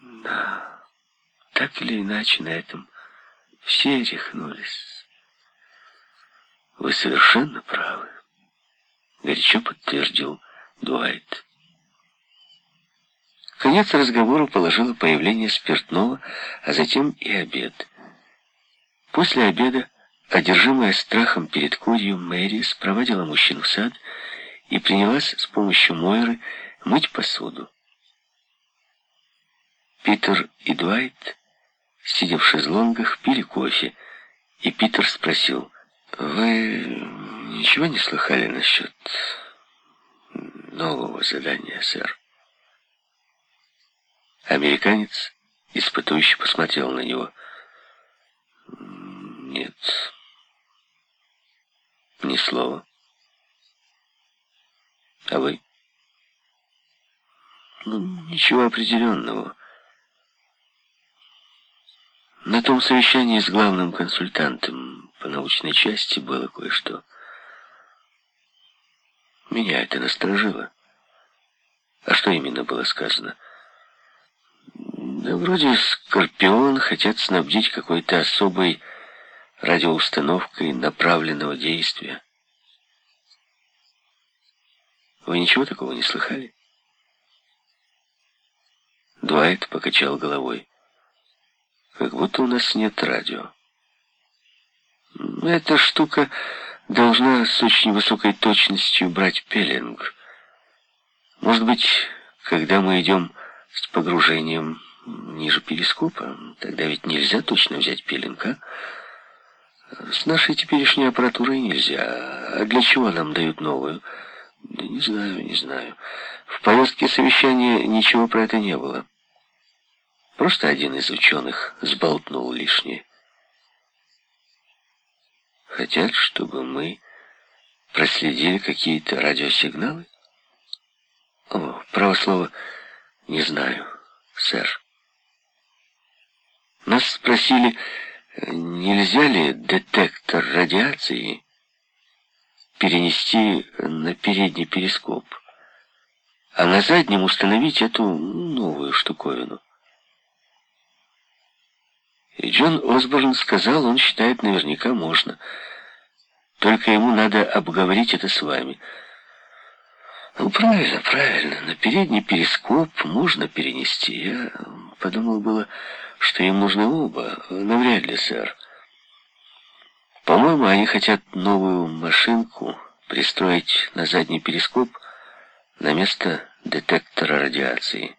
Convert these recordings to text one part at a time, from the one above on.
Да, так или иначе на этом все рехнулись. Вы совершенно правы, горячо подтвердил Дуайт. Конец разговору положило появление спиртного, а затем и обед. После обеда, одержимая страхом перед курью, Мэри спровадила мужчин в сад и принялась с помощью Мойры мыть посуду. Питер и Дуайт, сидя в шезлонгах, пили кофе, и Питер спросил, «Вы ничего не слыхали насчет нового задания, сэр?» Американец испытующе посмотрел на него. «Нет, ни слова. А вы?» «Ну, ничего определенного». На том совещании с главным консультантом по научной части было кое-что. Меня это насторожило. А что именно было сказано? Да вроде «Скорпион» хотят снабдить какой-то особой радиоустановкой направленного действия. Вы ничего такого не слыхали? Дуайт покачал головой. Как будто у нас нет радио. Эта штука должна с очень высокой точностью брать пеленг. Может быть, когда мы идем с погружением ниже перископа, тогда ведь нельзя точно взять пеленг, а? С нашей теперешней аппаратурой нельзя. А для чего нам дают новую? Да не знаю, не знаю. В повестке совещания ничего про это не было. Просто один из ученых сболтнул лишнее. Хотят, чтобы мы проследили какие-то радиосигналы? О, право слово, не знаю, сэр. Нас спросили, нельзя ли детектор радиации перенести на передний перископ, а на заднем установить эту новую штуковину. И Джон Осборн сказал, он считает, наверняка можно. Только ему надо обговорить это с вами. Ну, правильно, правильно. На передний перископ можно перенести. Я подумал было, что им нужны оба. Навряд ли, сэр. По-моему, они хотят новую машинку пристроить на задний перископ на место детектора радиации.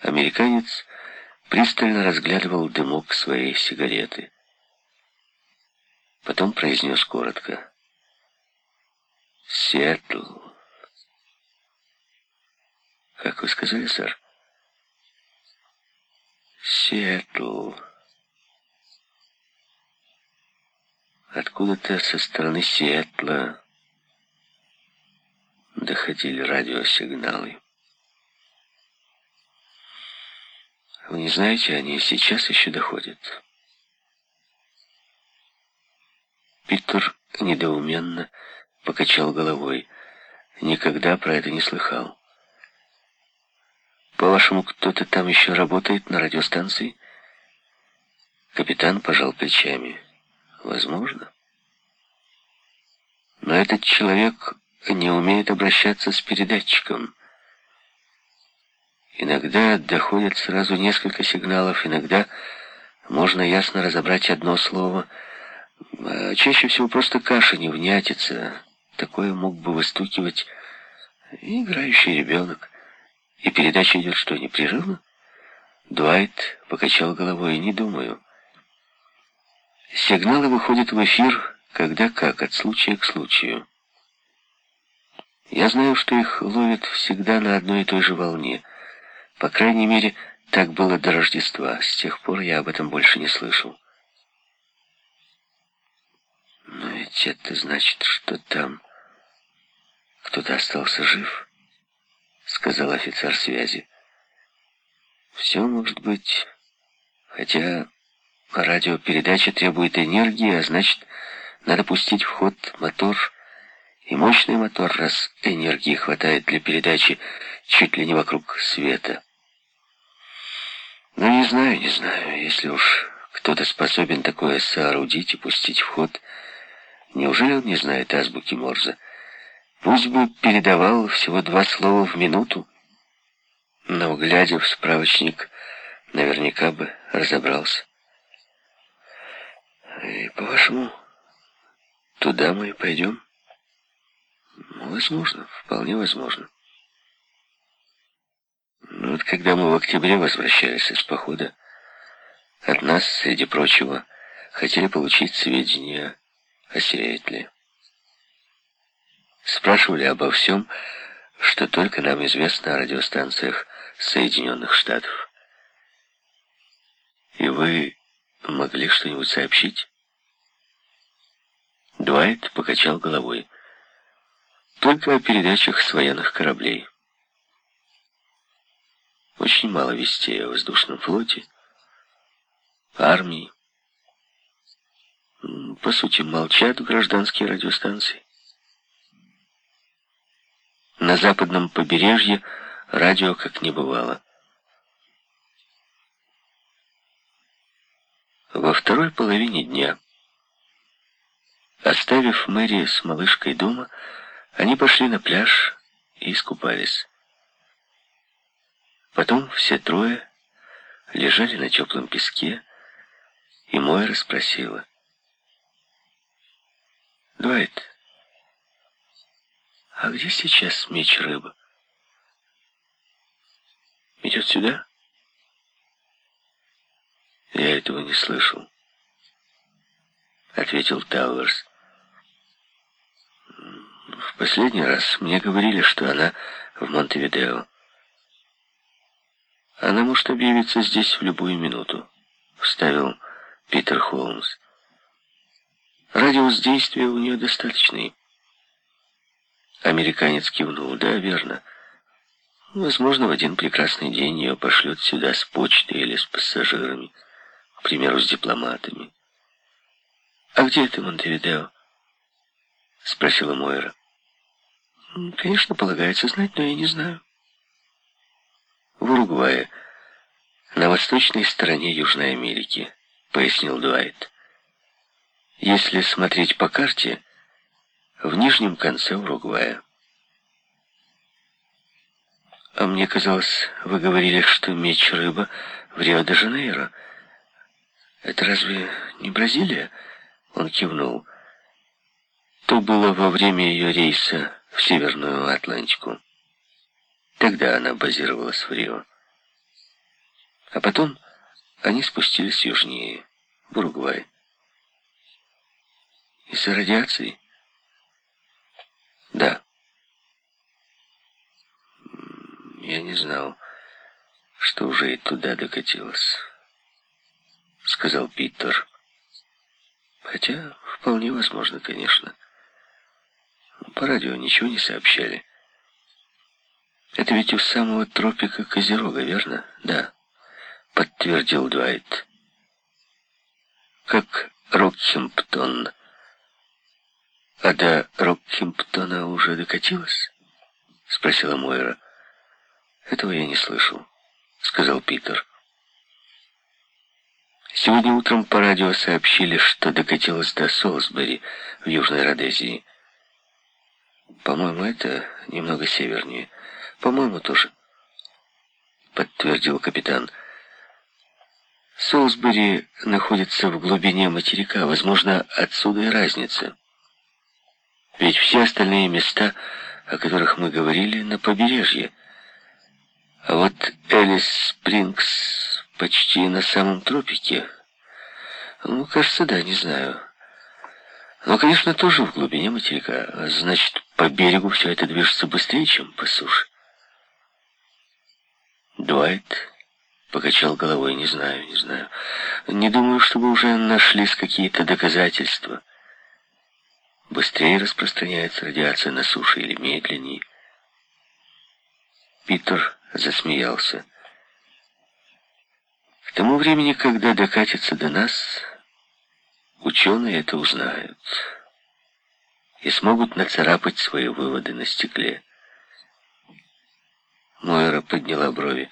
Американец пристально разглядывал дымок своей сигареты. Потом произнес коротко. «Сиэтл». «Как вы сказали, сэр?» «Сиэтл». Откуда-то со стороны Сиэтла доходили радиосигналы. Вы не знаете, они сейчас еще доходят. Питер недоуменно покачал головой. Никогда про это не слыхал. По-вашему, кто-то там еще работает на радиостанции? Капитан пожал плечами. Возможно. Но этот человек не умеет обращаться с передатчиком. Иногда доходят сразу несколько сигналов, иногда можно ясно разобрать одно слово. А чаще всего просто каша не внятится. Такое мог бы выстукивать играющий ребенок. И передача идет что, непрерывно? Дуайт покачал головой. Не думаю. Сигналы выходят в эфир, когда как, от случая к случаю. Я знаю, что их ловят всегда на одной и той же волне — по крайней мере, так было до Рождества. С тех пор я об этом больше не слышал. Но ведь это значит, что там кто-то остался жив, сказал офицер связи. Все может быть, хотя радиопередача требует энергии, а значит, надо пустить в ход мотор, и мощный мотор, раз энергии хватает для передачи чуть ли не вокруг света. Ну, не знаю, не знаю, если уж кто-то способен такое соорудить и пустить в ход, неужели он не знает азбуки Морзе? Пусть бы передавал всего два слова в минуту, но, глядя в справочник, наверняка бы разобрался. И, по-вашему, туда мы и пойдем? Возможно, вполне возможно. Ну, вот когда мы в октябре возвращались из похода, от нас, среди прочего, хотели получить сведения о Сиэтле. Спрашивали обо всем, что только нам известно о радиостанциях Соединенных Штатов. И вы могли что-нибудь сообщить? Дуайт покачал головой. Только о передачах с военных кораблей. Очень мало вестей о воздушном флоте, армии. По сути, молчат гражданские радиостанции. На западном побережье радио как не бывало. Во второй половине дня, оставив Мэри с малышкой дома, они пошли на пляж и искупались. Потом все трое лежали на теплом песке, и Мойра спросила. «Дуайт, а где сейчас меч рыба?» «Идет сюда?» «Я этого не слышал», — ответил Тауэрс. В последний раз мне говорили, что она в Монтевидео. Она может объявиться здесь в любую минуту, вставил Питер Холмс. Радиус действия у нее достаточный. Американец кивнул. Да, верно. Возможно, в один прекрасный день ее пошлют сюда с почтой или с пассажирами, к примеру, с дипломатами. «А где это Монтевидео?» — спросила Мойра. Конечно, полагается знать, но я не знаю. В Уругвае, восточной стороне Южной Америки, пояснил Дуайт. Если смотреть по карте, в нижнем конце Уругвая. А мне казалось, вы говорили, что меч рыба в Рио-де-Жанейро. Это разве не Бразилия? Он кивнул. То было во время ее рейса в Северную Атлантику. Тогда она базировалась в Рио. А потом они спустились южнее, в Уругвай. Из-за радиации? Да. Я не знал, что уже и туда докатилась, сказал Питер. Хотя, вполне возможно, конечно. По радио ничего не сообщали. Это ведь у самого тропика Козерога, верно? Да, подтвердил Дуайт. Как Рокхемптон. А до Рокхемптона уже докатилась? Спросила Мойра. Этого я не слышал, сказал Питер. Сегодня утром по радио сообщили, что докатилась до Солсбери в Южной Родезии. По-моему, это немного севернее. По-моему, тоже. Подтвердил капитан. Солсбери находится в глубине материка. Возможно, отсюда и разница. Ведь все остальные места, о которых мы говорили, на побережье. А вот Элис Спрингс почти на самом тропике. Ну, кажется, да, не знаю. Но, конечно, тоже в глубине материка. Значит, по берегу все это движется быстрее, чем по суше. Дуайт покачал головой. Не знаю, не знаю. Не думаю, чтобы уже нашлись какие-то доказательства. Быстрее распространяется радиация на суше или медленнее. Питер засмеялся. К тому времени, когда докатится до нас... Ученые это узнают и смогут нацарапать свои выводы на стекле. Мойра подняла брови.